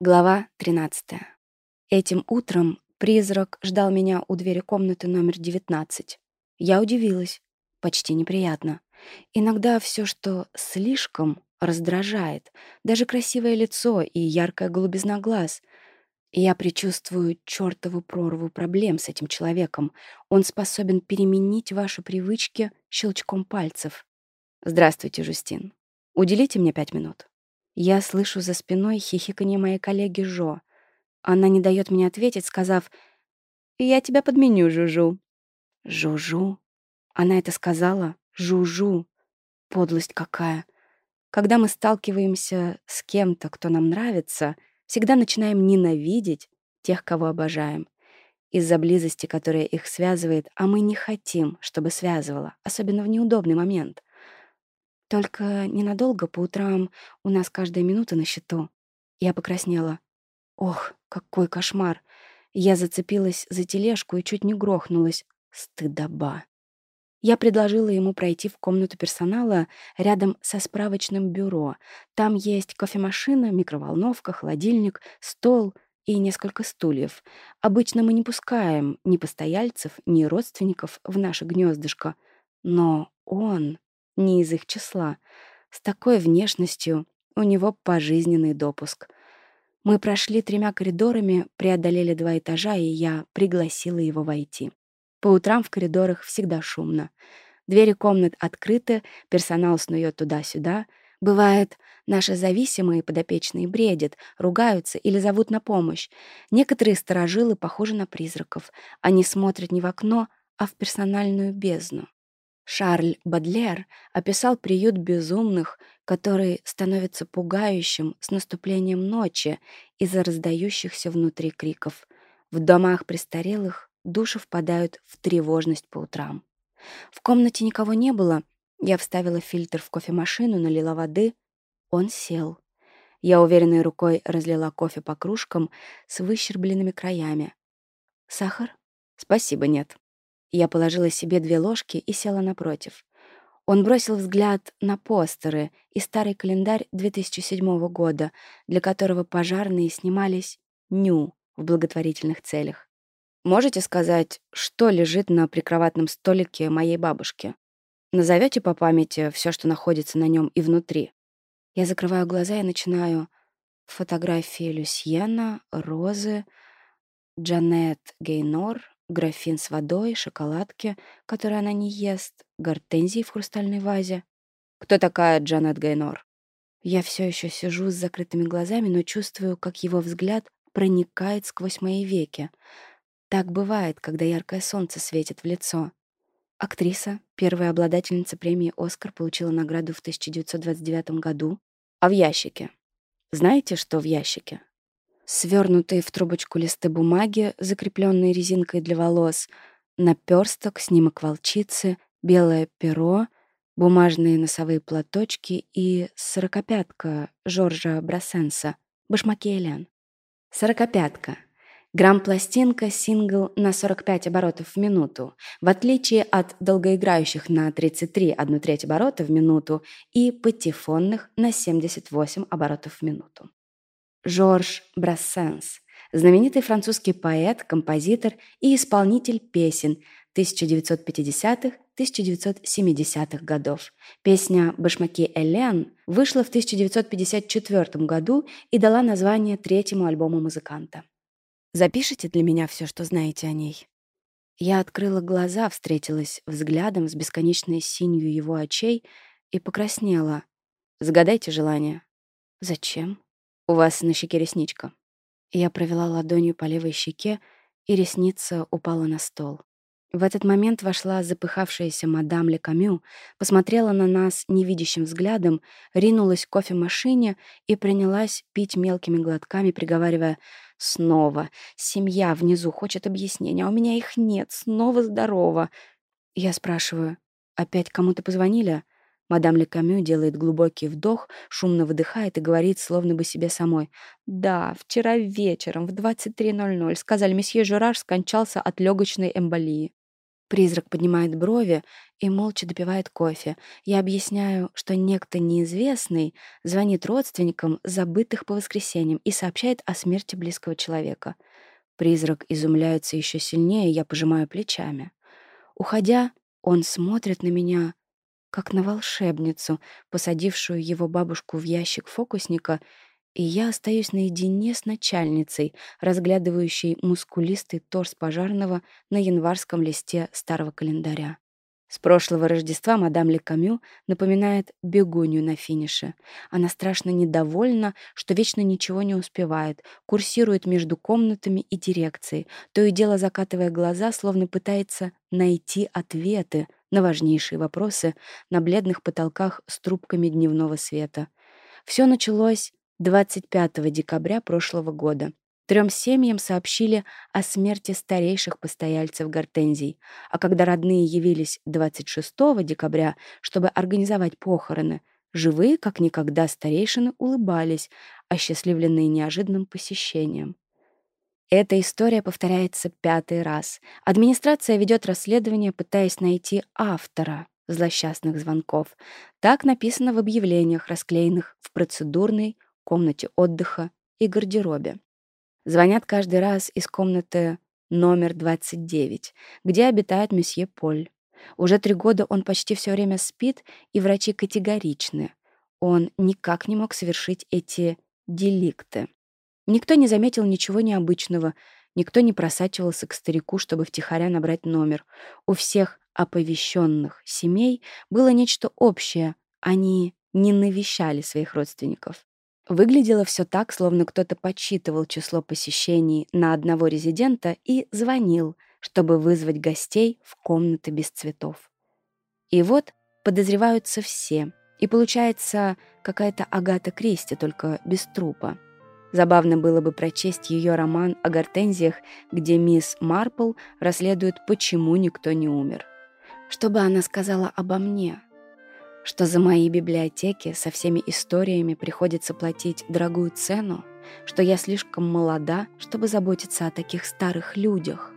Глава 13. Этим утром призрак ждал меня у двери комнаты номер 19. Я удивилась. Почти неприятно. Иногда все, что слишком, раздражает. Даже красивое лицо и яркая голубизна глаз. Я предчувствую чертову прорву проблем с этим человеком. Он способен переменить ваши привычки щелчком пальцев. «Здравствуйте, Жустин. Уделите мне пять минут». Я слышу за спиной хихиканье моей коллеги Жо. Она не дает мне ответить, сказав «Я тебя подменю, Жужу». «Жужу?» Она это сказала? «Жужу». Подлость какая. Когда мы сталкиваемся с кем-то, кто нам нравится, всегда начинаем ненавидеть тех, кого обожаем. Из-за близости, которая их связывает, а мы не хотим, чтобы связывала, особенно в неудобный момент. Только ненадолго по утрам у нас каждая минута на счету. Я покраснела. Ох, какой кошмар. Я зацепилась за тележку и чуть не грохнулась. Стыдоба. Я предложила ему пройти в комнату персонала рядом со справочным бюро. Там есть кофемашина, микроволновка, холодильник, стол и несколько стульев. Обычно мы не пускаем ни постояльцев, ни родственников в наше гнездышко. Но он не из их числа. С такой внешностью у него пожизненный допуск. Мы прошли тремя коридорами, преодолели два этажа, и я пригласила его войти. По утрам в коридорах всегда шумно. Двери комнат открыты, персонал снует туда-сюда. Бывает, наши зависимые подопечные бредят, ругаются или зовут на помощь. Некоторые сторожилы похожи на призраков. Они смотрят не в окно, а в персональную бездну. Шарль Бадлер описал приют безумных, который становится пугающим с наступлением ночи из-за раздающихся внутри криков. В домах престарелых души впадают в тревожность по утрам. В комнате никого не было. Я вставила фильтр в кофемашину, налила воды. Он сел. Я уверенной рукой разлила кофе по кружкам с выщербленными краями. «Сахар?» «Спасибо, нет». Я положила себе две ложки и села напротив. Он бросил взгляд на постеры и старый календарь 2007 года, для которого пожарные снимались ню в благотворительных целях. «Можете сказать, что лежит на прикроватном столике моей бабушки? Назовете по памяти все, что находится на нем и внутри?» Я закрываю глаза и начинаю фотографии Люсьена, Розы, Джанет Гейнор, графин с водой, шоколадки, которые она не ест, гортензии в хрустальной вазе. «Кто такая Джанет Гайнор?» Я все еще сижу с закрытыми глазами, но чувствую, как его взгляд проникает сквозь мои веки. Так бывает, когда яркое солнце светит в лицо. Актриса, первая обладательница премии «Оскар», получила награду в 1929 году. А в ящике? Знаете, что в ящике? свернутые в трубочку листы бумаги, закрепленные резинкой для волос, наперсток, снимок волчицы, белое перо, бумажные носовые платочки и сорокопятка Жоржа Брасенса, башмаки Элен. Сорокопятка. Грамм-пластинка, сингл на 45 оборотов в минуту, в отличие от долгоиграющих на 33 1 треть оборота в минуту и патефонных на 78 оборотов в минуту. Жорж Брассенс, знаменитый французский поэт, композитор и исполнитель песен 1950-1970-х годов. Песня «Башмаки Элен» вышла в 1954 году и дала название третьему альбому музыканта. «Запишите для меня все, что знаете о ней». Я открыла глаза, встретилась взглядом с бесконечной синью его очей и покраснела. «Загадайте желание». «Зачем?» «У вас на щеке ресничка». Я провела ладонью по левой щеке, и ресница упала на стол. В этот момент вошла запыхавшаяся мадам Лекамю, посмотрела на нас невидящим взглядом, ринулась к кофемашине и принялась пить мелкими глотками, приговаривая «Снова! Семья внизу хочет объяснения, а у меня их нет! Снова здорово!» Я спрашиваю «Опять кому-то позвонили?» Мадам Лекамю делает глубокий вдох, шумно выдыхает и говорит, словно бы себе самой. «Да, вчера вечером в 23.00 сказали, месье Жураж скончался от легочной эмболии». Призрак поднимает брови и молча допивает кофе. Я объясняю, что некто неизвестный звонит родственникам, забытых по воскресеньям, и сообщает о смерти близкого человека. Призрак изумляется еще сильнее, я пожимаю плечами. Уходя, он смотрит на меня как на волшебницу, посадившую его бабушку в ящик фокусника, и я остаюсь наедине с начальницей, разглядывающей мускулистый торс пожарного на январском листе старого календаря. С прошлого Рождества мадам Лекамю напоминает бегунью на финише. Она страшно недовольна, что вечно ничего не успевает, курсирует между комнатами и дирекцией, то и дело закатывая глаза, словно пытается найти ответы на важнейшие вопросы на бледных потолках с трубками дневного света. Все началось 25 декабря прошлого года. Трем семьям сообщили о смерти старейших постояльцев гортензий, а когда родные явились 26 декабря, чтобы организовать похороны, живые, как никогда, старейшины улыбались, осчастливленные неожиданным посещением. Эта история повторяется пятый раз. Администрация ведет расследование, пытаясь найти автора злосчастных звонков. Так написано в объявлениях, расклеенных в процедурной, комнате отдыха и гардеробе. Звонят каждый раз из комнаты номер 29, где обитает месье Поль. Уже три года он почти все время спит, и врачи категоричны. Он никак не мог совершить эти деликты. Никто не заметил ничего необычного, никто не просачивался к старику, чтобы втихаря набрать номер. У всех оповещенных семей было нечто общее, они не навещали своих родственников. Выглядело все так, словно кто-то подсчитывал число посещений на одного резидента и звонил, чтобы вызвать гостей в комнаты без цветов. И вот подозреваются все, и получается какая-то Агата Кристи, только без трупа. Забавно было бы прочесть ее роман о гортензиях, где мисс Марпл расследует, почему никто не умер. Что бы она сказала обо мне? Что за мои библиотеки со всеми историями приходится платить дорогую цену? Что я слишком молода, чтобы заботиться о таких старых людях?